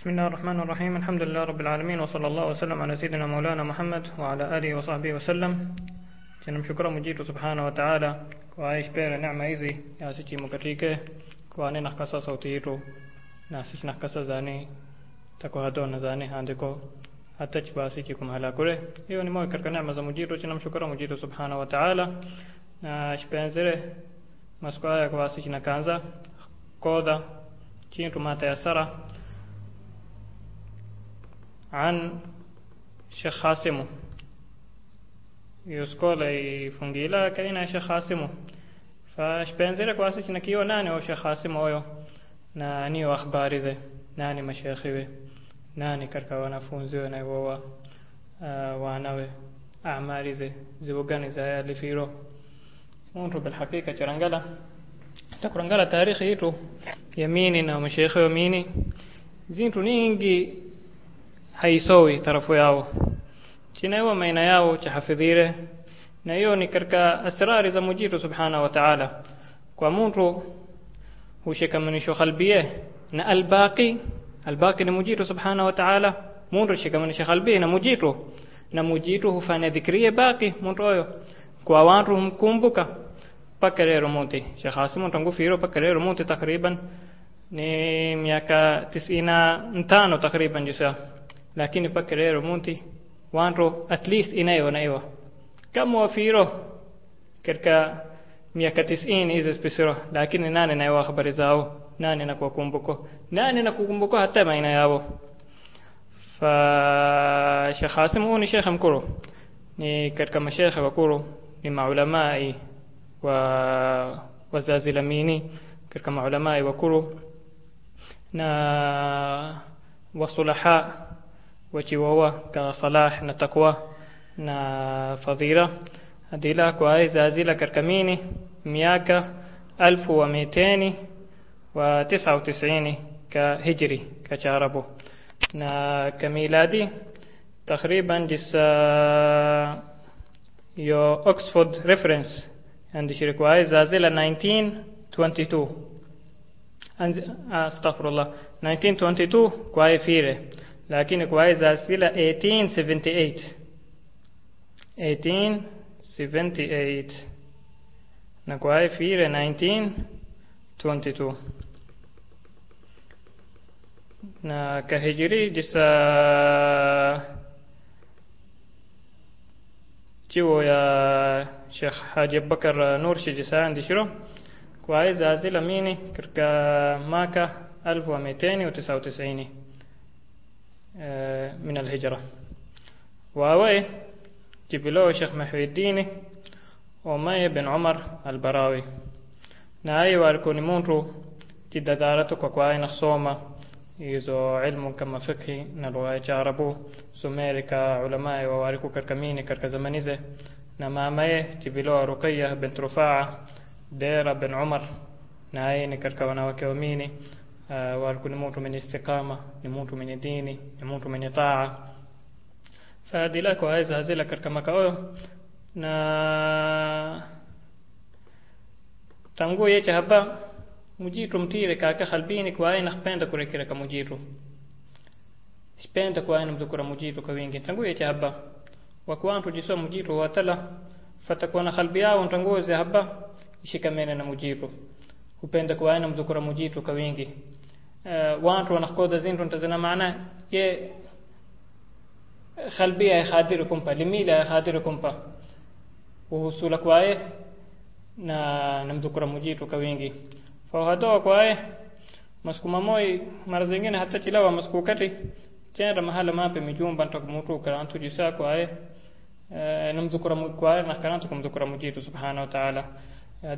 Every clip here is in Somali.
بسم الله الرحمن الرحيم الحمد لله رب العالمين وصلى الله وسلم على سيدنا مولانا محمد وعلى آله وصحبه وسلم tunamshukuru mwejitu subhanahu wa taala. Kwa ishpere neema hizi yasichimukatike kwane nakasa sauti yitu nasich nakasa zani. Takuhadona zani handiko. Hata chibasi chikumhala kure. Hiyo ni moja katika neema za mujitu tunamshukuru mujitu subhanahu wa taala. Na shpenzere maskwaya kwa sichinakaanza koda. Chintu matayasara عن شيخ خاسمه يسكول فنجيلا كاينا شيخ خاسمه فشبينزيرك واسج نكيو ناني وشيخ خاسمه ويو ناني واخباري زي ناني مشيخي بي ناني كركا ونفونزي ونيووا آه وانوي أعماري زي زيوغاني زي اللي فيرو ونرو بالحقيقة ترنجلا تكرنجلا تاريخي يتو يميني نو مشيخي وميني zintu ningi haisowi tarafu yao chinaiwa maina yao chahafidhire. Na hiyo ni katika asrari za mujitu subhanahu wa ta'ala. Kwa mtu hushikamanisho qalbie na albaqi albaqi ni mujitu subhanahu wa ta'ala. Mtu shikamanisho qalbie na mujitu na mujitu hufanya dhikriye baqi mtu huyo kwa watu humkumbuka paka leo muti. Sheikh Hasim tangufiro paka leo muti takriban. Ni miaka 95 takriban jisa lakini paka leo muti wanto at least inayo naiwa kama wafiro katika miaka tisini hizo spisiro lakini nani naiwa habari zao? Nani nakuwakumbuko nani nakukumbuko hata maina yao? Fa Sheikh Hasim huyu ni Sheikh mkuru. Ni katika mashekhe wakuru ni maulamai wa wazazi lamini katika maulamai wakuru. Na wasulaha wachiwawa ka salah na takwa na fadhila. Adila kwa aiza zila katika mini miaka alfu wa miteni wa tisa wa tisini ka hijri ka charabu na kamiladi takriban jisa yo Oxford reference. Andishiri kwa aiza zila 1922 astaghfirullah. 1922 kwa fire lakini kuwaiza sila 1878 1878 na kwaye fire 1922 na kahijiri jisa jiwo ya Sheikh Haji Bakar Nur jisa ndishiro kwaye za sila mini katika mwaka 1290 min alhijra waa weeye jibilowo sheekh maxweddiine oo maye bin cumar albarawi na aye warikoni muntu tidadaaratu kwakwaaina soma izo cilmu kama fiqhi naluachaarabu sumerika culamai wawariku karkamini karkazamanize na mamaye jibilowa ruqaya bint rufaaca dera bin cumar na aye ni karka wanawake wamini walikuwa ni mtu mwenye istiqama ni mtu mwenye dini ni mtu mwenye taa. Faadila kwa hizo hazila katika makao na tangu yeche haba mujitu mtire kaka khalbini kwa aina khpenda kurekera ka mujitu. Spenda kwa aina mdukura mujitu kwa wingi. Tangu yeche haba wakwantu jiswa mujitu watala fatakuwa na khalbi yao tanguze haba ishikamene mujitu kwa wingi zintu ntazana maana ye khalbia ya khadiri kumpa limila ya khadiri kumpa uhusula kwaye na namdhukura mujitu kwa wingi fawhadoa kwaye maskuma moi mara zingine hata chilawa masku kati chenda mahala mape mijumba ntakumutu karantu jisa kwaye namdhukura kwaye na karantu kumdhukura mujitu subhanahu wa ta'ala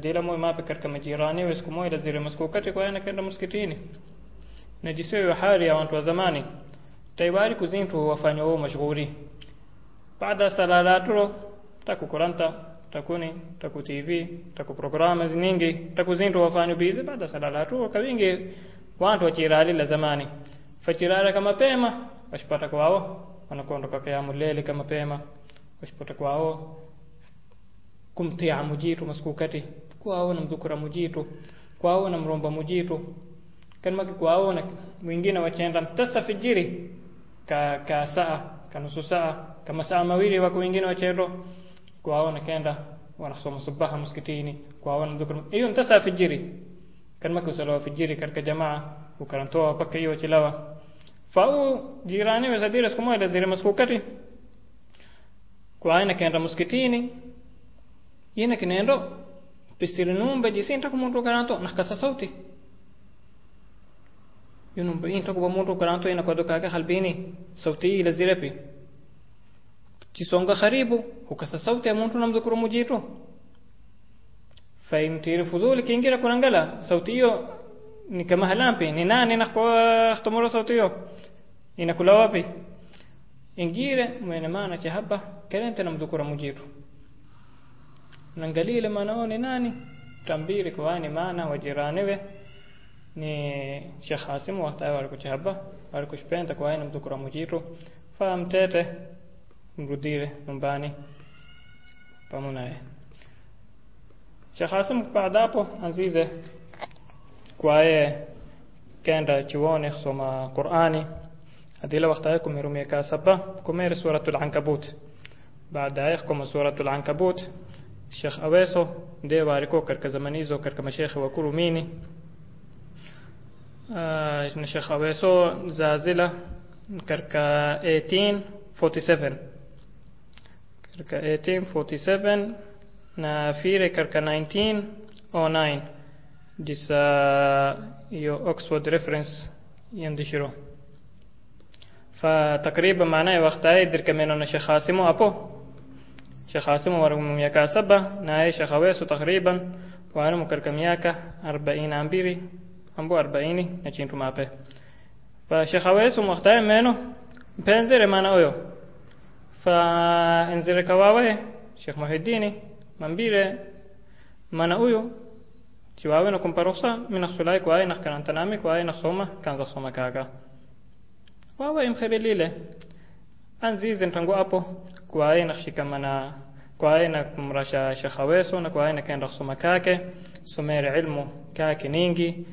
dila moi mape katika majirani wa siku moja kwaye nakaenda msikitini na jisiwe hali ya watu wa zamani taiwari kuzintu wafanya wao mashughuli baada salalatro taku kuranta takuni taku tv taku programa nyingi taku zintu wafanya bizi baada salalatro kawingi watu wachirali la zamani fachirara kama pema washipata kwao wanakondoka kiamu leli kama pema washipata kwao kumtia mujitu maskukati kwao namdhukura mujitu kwao namromba mujitu kan maki kuwaona mwingine wachenda mtasa fijiri ka ka saa ka nusu saa kama saa mawili wako wengine wachero kuwaona kenda wanasoma subaha msikitini kuwaona dhukr hiyo mtasa fijiri kan maki usalawa fijiri katika jamaa ukarantoa paka hiyo chilawa. Fau jirani wazadira siku moja zile maskukati kwaina kenda msikitini yina kinendo pisiri numbe jisinta kumuntu karanto nakasa sauti yunumbe inta kuba muntu karanto ina kwa doka halbini sauti ile zirepi chisonga karibu ukasa sauti ya muntu namdhukuru mujitu faimtiri fudhuli kiingira kunangala sauti hiyo ni kama halampi ni nani nakwa khtomoro sauti hiyo inakula wapi ingire mwene maana cha haba kelente namdhukura mujitu nangalile maana ni nani tambiri kwani maana wajiraniwe ni Sheikh Hasim wakati walikuchaba walikushpenda kwa aina mdhukura mujitu famtete mrudire nyumbani pamoja Sheikh Hasim baada hapo azize kwaye kenda chuoni kusoma Qur'ani adila wakati kumirumia ka saba kumere suratul ankabut baadaye kama suratul ankabut Sheikh Aweso ndiye walikuwa katika zamani hizo katika wa Kurumini ishini Sheikh Aweso Zazila katika 1847 katika 1847 na Fire katika 1909 disa hiyo Oxford reference yandishiro فتقريبا معناه وقتها در كمان شيخ عاصم أبو شيخ عاصم ورغم يكاسبة ناي شيخ تقريبا وأنا مكركم ياكا أربعين عمبيري miaka 42 ambo 40 na chintu mape. Fa Sheikh Aweso mukhtaye meno mpenzere maana huyo fa enzere kawawe Sheikh Muhiddini mambire maana huyo chiwawe na kumpa ruhusa mina sulai kwa aina karanta nami kwa aina soma kanza soma kaga wawe imkhebelile anzize ntangu hapo kwa aina shikamana kwa aina kumrasha Sheikh Aweso na kwa aina kaenda kusoma kake. Somere ilmu kake ningi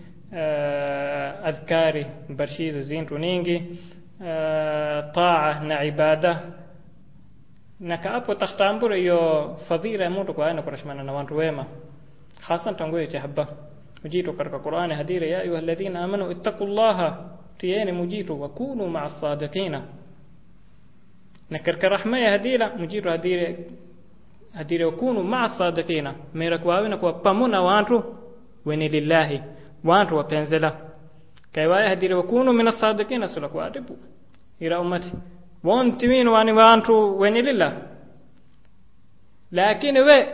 adhkari barshiza zintu ningi taa na ibada na kaapo takhtambura iyo fadhila ya mtu kwa aina kurashmana na watu wema hasan tangu ya habba mujitu katika Qur'ani ya ayuha alladhina amanu ittaqullaha tiyeni mujitu wa kunu ma'as sadiqina na katika rahma ya hadira mujitu hadira hadira wakunu ma'as sadiqina mera kwa kwa pamuna watu wenye lillahi watu wapenzela kaiwaya hadira wakunu minas sadiqina sula kwa adibu ila ummati wani watu wenye lillah lakini we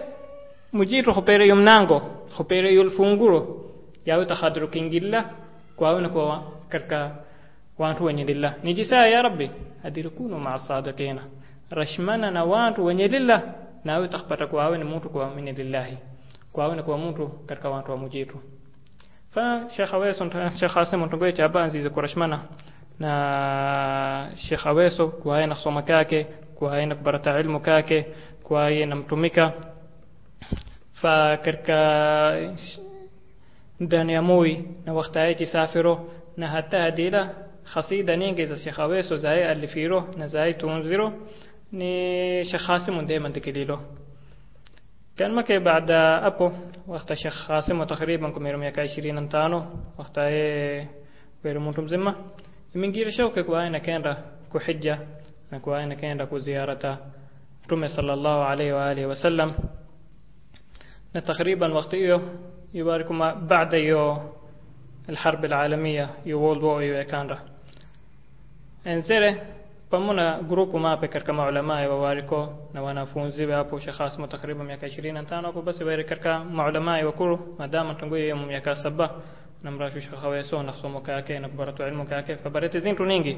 mujitu khupere yumnango khupere yulfunguro yawe takhadru kingilla kwa wana kwa katika watu wenye lillah nijisa ya rabbi hadira kunu ma'a sadiqina rashmana na watu wenye lillah nawe takpata kwa awe ni lillahi kwa awe ni kwa mtu katika watu wa mujitu fa Sheikh Aweso Sheikh Hasim mtongoe cha banzi za kurashmana na Sheikh Aweso kwa aina soma kake kwa aina kubarata ilmu kake kwa aina mtumika fa katika ndani ya mui na wakati aje safiro na hata hadila khasida nyingi za Sheikh Aweso za alifiro na za tunziro ni Sheikh Hasim ndiye mandikililo كان مكي بعد أبو وقت شخاصم وتقريبا كميرم يكا عشرين امتانو وقت بيرمونتم زمة من جير شوكة كواينا كينرا كحجة كواينا كينرا كزيارة رمي صلى الله عليه وآله وسلم تقريبا وقت إيو يباركم بعد يو الحرب العالمية يو وولد وو يو كانرا انزره pamoja grupu mape katika maulama wa wariko na wanafunzi hapo Sheikh Asma takriban miaka 25 hapo basi wale katika maulama wa kuru madama tangu miaka saba na mrashu Sheikh Aweso na ilmu yake fabarete zintu nyingi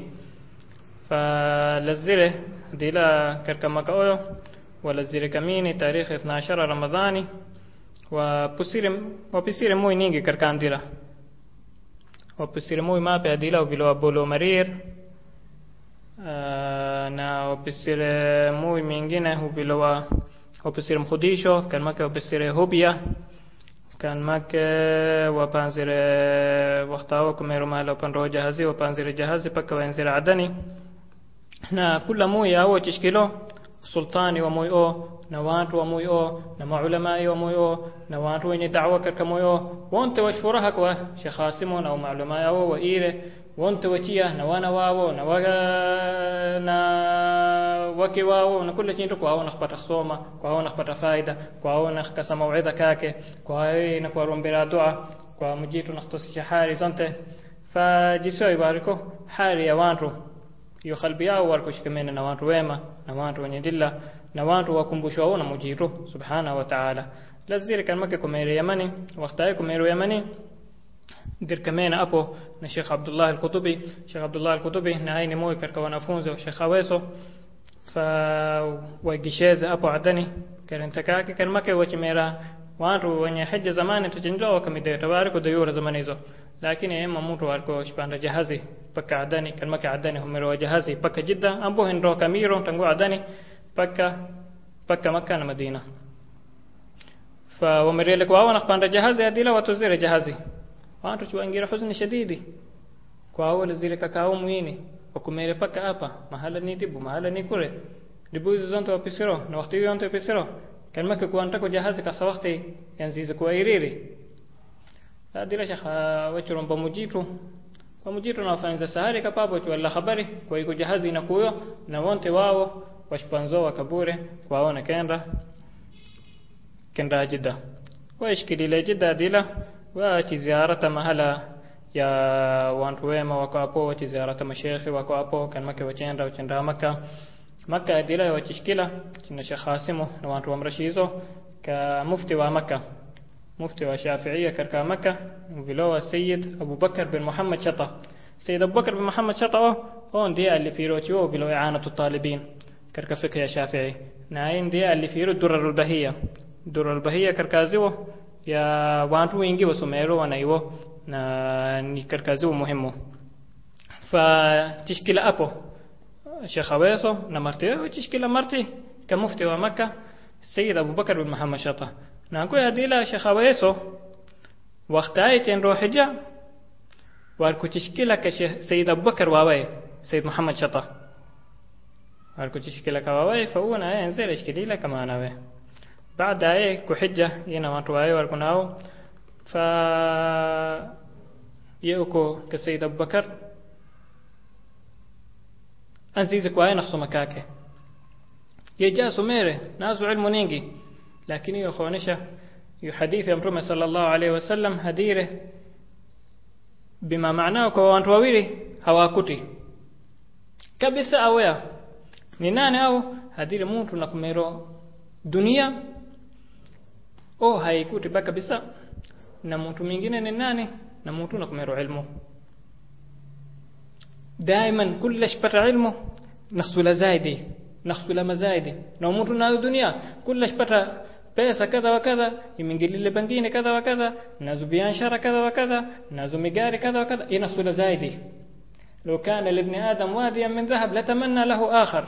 falazile dila katika mwaka huyo walazile kamini tarehe 12 Ramadhani wa pusire wapisire muy nyingi katika andira wapisire muy mape adila vile wa bolo marir na wapisire mui mingine huvilowa wapisire mkhudisho kan make wapisire hubia kan make wapanzire waktawo kumeru mahala upande wa jahazi wapanzire jahazi paka waenzire adani. Na kula mui awo chishkilo sultani wa mui o na watu wa mui o na maulamai wa mui o na watu wenye da'wa katika mui o wonte washfuraha kwa Sheikh Hasimo na maulamai awo wa ire wonte wachia na wana wao na waga na wake wao na kila kitu kwao nakupata soma kwao nakupata faida kwao nakasa mauidha kake kwao na kwa rombera dua kwa mujitu nakutosisha hali zote fajisio ibariko hali ya watu hiyo qalbi yao walikushikamana na watu wema na watu wenye dilla na watu wakumbushwa na mujitu subhanahu wa ta'ala. Lazire kan kumere yamani waqtai kumere yamani dirkamena apo na Sheikh Abdullah al-Qutubi. Sheikh Abdullah na aini moyo katika wanafunzi wa Sheikh Aweso fa wagisheze apo adani karanta kake kan make wachimera watu wenye hija zamani tuchinjwa wakamide tabariku dayura zamani hizo lakini ema mtu alikuwa shipanda jahazi paka adani kan make adani humero jahazi paka jidda ambo hendro kamiro tangu adani paka paka makka na madina fa wamerele kwa wana kupanda jahazi adila watu zile jahazi watu chuangira huzuni shadidi. Kwa awali zile kakao mwini wakumere paka hapa mahala ni dibu mahala ni kule. Dibu hizo zonte wapisiro na wakati hiyo zonte wapisiro. Kuanta ko jahazi kasa wakati yanzize kwa iriri. Adila shekha wachuron pamujitu pamujitu na wafanza sahari kapabo tu wala habari kwa iko jahazi inakuyo na wonte wao washpanzo wakabure kwaona kenda. Kenda jidda waishkilile jidda dila wachi ziarata mahala ya wantu wema wako hapo wachi ziarata mashekhi wako hapo kan make wachenda wachenda maka maka dila wachishkila china shekh hasimu na wantu wamrashizo ka mufti wa maka مفتي وشافعية كركا مكة وفيلوا السيد أبو بكر بن محمد شطة سيد أبو بكر بن محمد شطة هون دي اللي في روتيو بلو إعانة الطالبين كركا فقه شافعي ناين دي اللي في الدرر ya watu wengi wasomero wanaiwo na ni kazi muhimu fa tishkila hapo Sheikh Aweso na marti tishkila marti كمفتي ومكة السيد أبو بكر بن محمد شطة نانكو هديلا شخويسو وقتايت ان روح جا واركو تشكيلة سيد أبو بكر واوي سيد محمد شطة واركو تشكيلة واوي فهو نايا انزل اشكيلي لك ما ناوي na yanzela ishkilila kama anawe baada ya kuhija yina watu wawe walkunao fa yuko ka Sayyid Abu Bakar anzize kwa aina kusoma kake yejaa somere nazo ilmu nyingi lakini hiyo kuonesha hiyo hadithi ya mtume sallallahu alaihi wasallam bima maanao kwa watu wawili hawakuti kabisa awea ni au hadire mtu na kumero oh haikutiba kabisa. Na mtu mwingine ni nani? Na mtu nakumero ilmu. دائما كلش بر علمه نخسول زايدي نخسول مزايدي لو مtu na dunia كلش بر pesa kadha wa kadha imeingilile pengine kadha wa kadha nazo biashara kadha wa kadha nazo migari kadha wa kadha inasula zaidi. لو كان لابن آدم واديا من ذهب لتمنى له آخر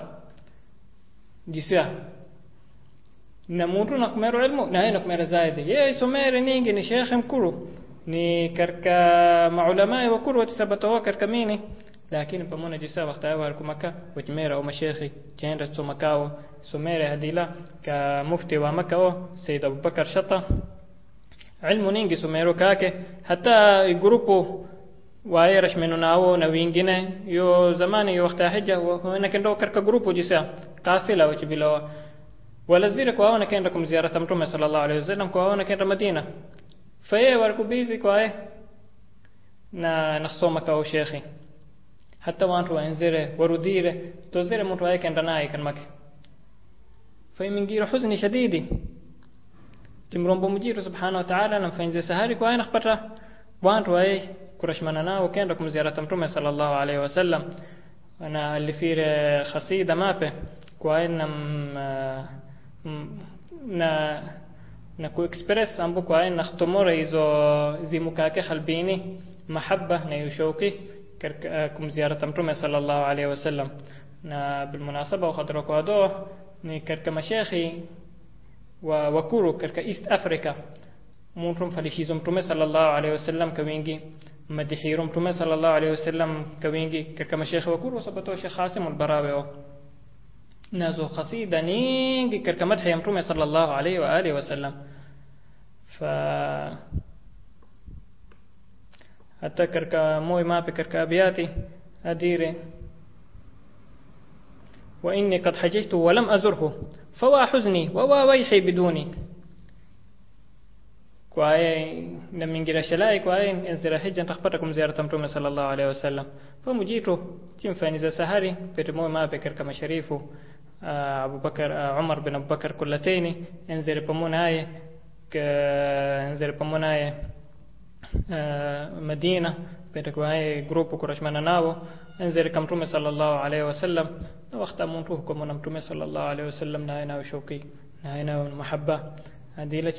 جسيا na mtu na kumero ilmu na yeye kumero zaidi yeye somere ningi ni shekhe mkuru ni karka maulamai wakuru watisabatoa karka mini lakini pamoja jisa wakati wao walikuwa maka wajmera au mashekhi jenda kusoma kao somere hadila ka mufti wa maka o Said Abu Bakar Shata ilmu ningi somero kake hata grupu waayerash menu nao na wengine yo zamani yo wakati hija wana kendo karka grupu jisa kafila wachibilawa wala zile kwa wana kenda kumziarata mtume sallallahu alaihi wasallam kwa wana kenda Madina. Faye walikuwa busy kwa na nasoma kao shekhi hata watu waenzere warudire tozere mtu aekenda naye kan make. Faimingira huzni shadidi. Timrombo mujiru subhanahu wa ta'ala namfanyize sahari kwa aina watu wae kurashmana nao kenda kumziarata mtume sallallahu alaihi wasallam. Na alifire khasida mape kwa aina na na kuexpress ambu kwa aina khtomora hizo zimukake khalbini mahabba na yushauki kumziarata mtume sallallahu alaihi wasallam na bilmunasaba ukhadra kwa do ni katika mashekhi wa wakuru katika East Africa muntrum falishizo mtume sallallahu alaihi wasallam ka wingi madihiro mtume sallallahu alaihi wasallam ka wingi katika mashekhe wakuru sabato Sheikh Hasim al-Barawi naasoo khasiida ninkii karka madxiya mtume sala allahu alayhi wa alihi wasalam fa hata karka moy mape karka abiyati adire وإني قد حججت ولم أزره فوا حزني ووا ويحي بدوني كواي من جرى شلاي كواي انزر حجا تخبركم زيارة متومة صلى الله عليه وسلم فمجيتو تيم فاني سهاري في ما بكر كما شريفو abubakar umar bin abubakar kullataini enzire pamoja naye enzire pamoja naye madina pete kwaye grupu kurashmana nao enzire ka mtume sallallahu alaihi wasallam na wakati muntu huko mtume sallallahu alaihi wasallam naye nayo shauki naye nayo mahabba adila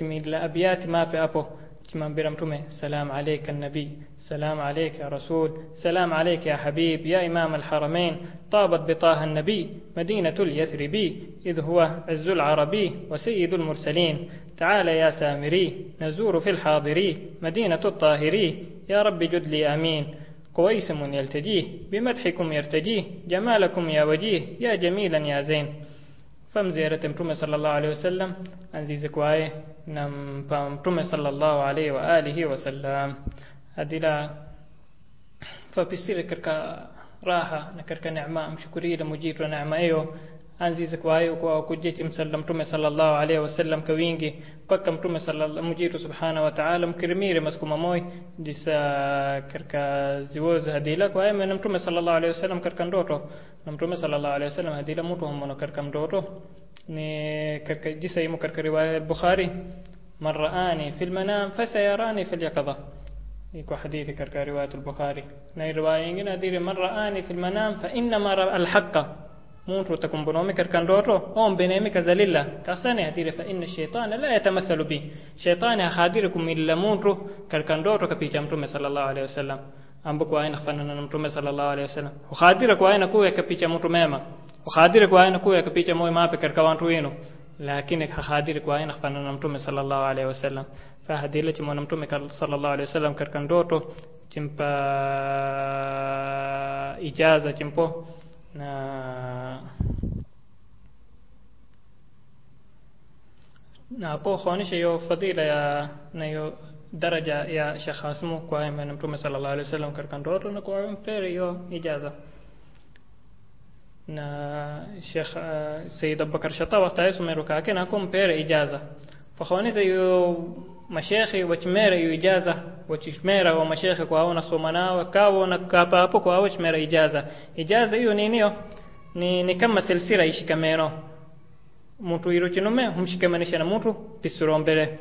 abiyati mape hapo كمان برمتمه سلام عليك النبي سلام عليك يا رسول سلام عليك يا حبيب يا إمام الحرمين طابت بطه النبي مدينة اليثربي إذ هو عز العربي وسيد المرسلين تعال يا سامري نزور في الحاضري مدينة الطاهري يا رب جد لي آمين قويسم يلتجيه بمدحكم يرتجيه جمالكم يا وجيه يا جميلا يا زين famziyarati mtume sallallahu alaihi wasallam anzize kwaye na mpa mtume sallallahu alaihi wa alihi wasallam adila fapisire katika raha na katika neema mshukurira mujitu neema hiyo kwaye kwa kujeti msalla mtume sallallahu alaihi wasallam kwa wingi mpaka mtume mujitu subhanahu wa ta'ala mkirimire maskuma moy disa katika ziwoza hadila kwaye na mtume sallallahu alaihi wasallam katika ndoto na mtume sallallahu alaihi wasallam hadila mtu homono katika ndoto. Ni katika jisa imo katika riwaya al-Bukhari man ra'ani fil manam fasayarani fil yaqadha. Iko hadithi katika riwaya al-Bukhari na riwaya nyingine hadiri man ra'ani fil manam fa muntu takumbonomi katika ndoto ombenemi kazalilla kasane hadire fa inna shaytana la yatamathalu bi. Shaytani hakhadirikum illa muntu katika ndoto kapicha mtume sallallahu alaihi wasallam. Ambako aina kufanana na mtume sallallahu alaihi wasallam. Ukhadira kwa aina kuwa kapicha mtu mema. Ukhadira kwa aina kuwa kapicha moyo mape katika watu wenu lakini hakhadiri kwa aina kufanana na mtume sallallahu alaihi wasallam. Fa hadile chimona mtume sallallahu alaihi wasallam katika ndoto chimpa ijaza chimpo na huonyesha hiyo fadhila ya na hiyo daraja ya Sheikh Hasimu kwa imani Mtume sallallahu alaihi wasallam katika ndoto na kwa mpere hiyo ijaza. Na Sheikh uh, Sayyid Abubakar Shatawa tayesumero kake na kumpere ijaza. Fakhoniza hiyo mashekhi wachimera hiyo ijaza. Wachimera wa mashekhi kwa hao nasoma nao kawo na kapa hapo kwa hao chimera ijaza. Ijaza hiyo nini hiyo ni, ni kama silsila ishikameno mtu iro chinume humshikamanisha na mtu pisuro mbele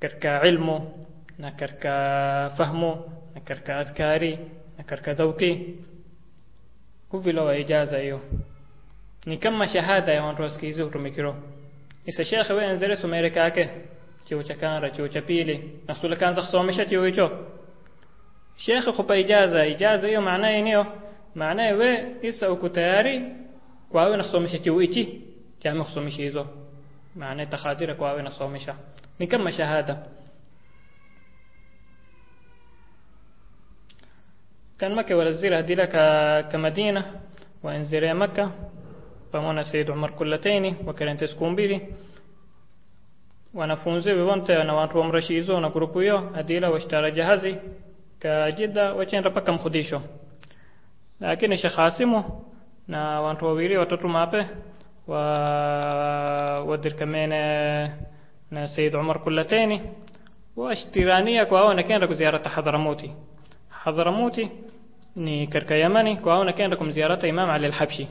katika ilmu na katika fahmu na katika adhkari na katika dhauki. Huvilo wa ijaza hiyo ni kama shahada ya watu wasikizi utumikiro isa shekhe we enzere sumere kake chuo cha kanra chuo cha pili na sula kanza kusomesha chuo hicho shekhe kupa ijaza ijaza hiyo maana niyo maana we isa uko tayari kwa wewe nasomesha chuo hichi jami kusomesha hizo maana takhadira kwa wewe nasomesha ni kama shahada كان مكة والزيرة هدي لك كمدينة وانزيري مكة pamoja Said Umar Kullateni wa Karente siku mbili wanafunzi wote na watu wa mrashizo na grupu hiyo adila washtara jahazi ka Jidda wachenda paka mkhudisho lakini Sheikh Hasimu na watu wawili watatu mape wa wadirkamene na Said Umar Kullateni washtirania kwa hao nakaenda kuziarata Hadramuti. Hadramuti ni katika Yamani kwa hao nakaenda kumziarata Imam Ali al-Habshi.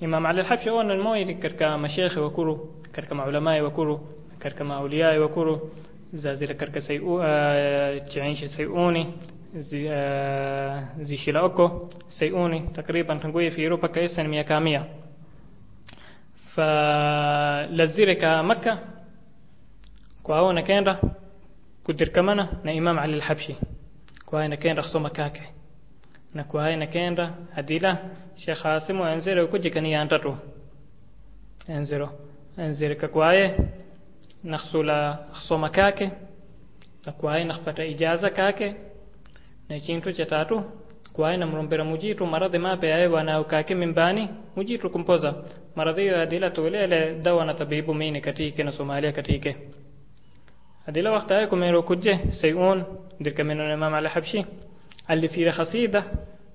Imam Ali al-Habshi huwa ni mmoja katika mashekhe wakuru katika maulamai wakuru katika mauliyai wakuru za zile katika sayu uh, chiishi sayuni zi, uh, zishila oko sayuni takriban tanguye fi Europa kaisa ni miaka mia falazire ka Makka kwa hao nakaenda kudirkamana na Imam Ali al-Habshi kwa hao nakaenda kusoma kake. Na kwa haya nakaenda hadila Sheikh Hasimu enzere kujikania antatu. Enzero enzere kakwaye nakhsula khsoma kake na kwaye nakhpata ijaza kake na chintu cha tatu kwaina mrombera mujitu maradhi mapya yaewa na ukake mimbani mujitu kumpoza. Maradhi ya adila tolele dawa na tabibu mini katike na Somalia katike. Adila waqta ay kumero kujje sayun dirka minu imam al habshi alli fi khasida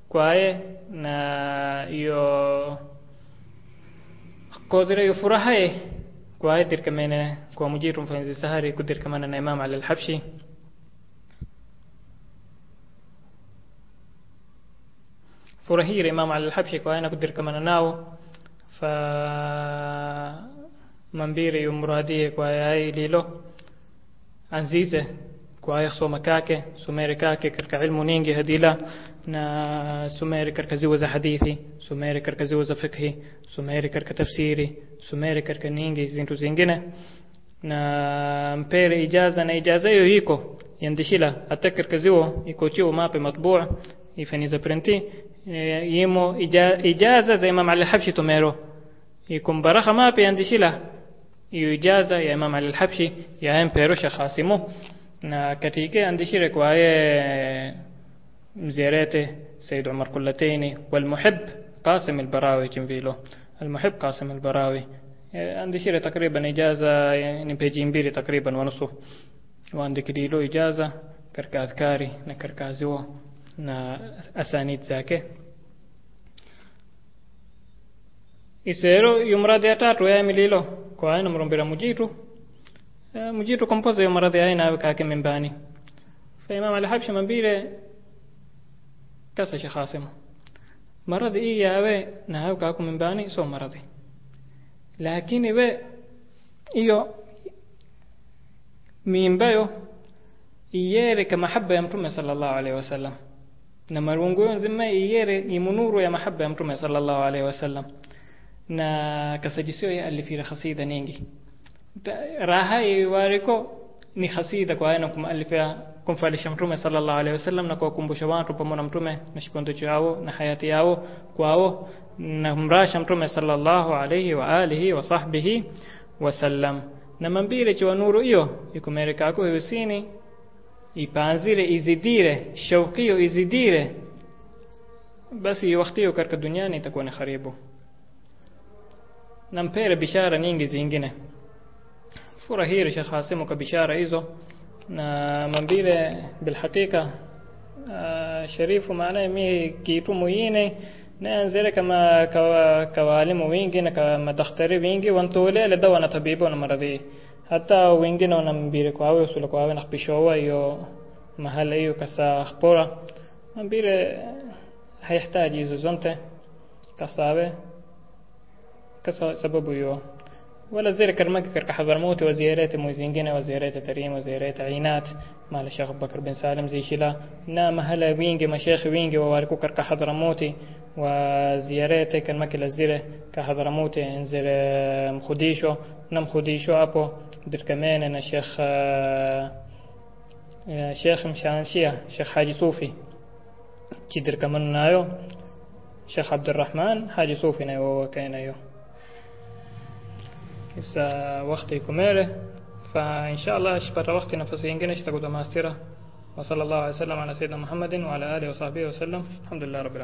kwaye na iyo qodira yo furahaye kwaye dirka mene kwa mujitu mfanzi sahari kudirka mana na imam al habshi furahire imam al-habshi kwaye na kudirkamana nao fa mambire yo muradie kwaye ai lilo. Anzize kwaye soma kake sumere kake katika ilmu nyingi hadila. Na sumere katika ziwa za hadithi sumere katika ziwa za fikhi sumere katika tafsiri sumere katika nyingi zintu zingine. Na mpere ijaza na ijaza hiyo iko yandishila. Hata katika ziwa iko printi Eh, imo ijaza za imam ali lhabshi tumero. Ikumbaraha mapya andishila iyo ijaza ya imam ali lhabshi yaemperusha khasimo na katike andishire kwaye mziyarete سيد عمر كلتيني والمحب قاسم البراوي جنبيلو المحب قاسم البراوي عندي شيرة تقريبا إجازة يعني بيجين بيري تقريبا ونصف وعندي كريلو إجازة كركاز كاري نكركازيو na asanid zake. Isero yumradhi ya tatu ya mililo. Kwa aina mrombera mujitu. Mujitu kompoza yo maradhi aina awe kake mimbani. Fa imam al-habshi mambire kasa shi maradhi hii yawe na awe kake mimbani so maradhi lakini we hiyo mimbayo iyere ka mahaba ya mtume sallallahu alaihi wasallam na marungu yo nzima iyere imunuru ya mahaba ya mtume sallallahu alaihi wasallam. Na kasajisio ya alifira khasida nyingi raha iwariko ni khasida kwa aina kumalifia kumfalisha mtume sallallahu alaihi wasallam na kuwakumbusha watu pamoja na mtume na shipondo chao na hayati yao kwao na mrasha mtume sallallahu alaihi wa alihi wa sahbihi wasallam. Na mambire chiwa nuru iyo ikumerekako hiusini ipanzire izidire shaukiyo izidire basi wakati hiyo katika duniani itakuwa ni karibu na mpere bishara nyingi zingine. Furahiri Sheikh Hasimu kwa bishara hizo na mambile bilhakika sharifu maana mi kitu muine naanzire kama kawalimu wingi na kama madaktari wingi wantolele dawa na tabibu na maradhi hata wengine wanambire kwawe usule kwawe nakpishowa hiyo mahala hiyo kasa khpora. Mambire hayahitaji hizo zonte kasawe kasa sababu hiyo ولزير كرمك كرك حضرموت وزيارات موزينجنا وزيارات تريم وزيارات عينات مال الشيخ بكر بن سالم زي شلا نام هلا وينج مشايخ وينج وواركو كرك حضرموتي وزيارات كرمك لزير كحضرموت انزر مخديشو نم خديشو أبو در كمان أنا شيخ شيخ مشانشية شيخ حاجي صوفي تدر كمان نايو شيخ عبد الرحمن حاجي صوفي نايو وكاين أيوه isa wakati kumere fa inshallah shipata wakati nafasi nyingine shitakuta maastira wa sallallahu alaihi wasallam ala sayyidina muhammadin wa ala alihi wa sahbihi wasallam alhamdulillah rabbil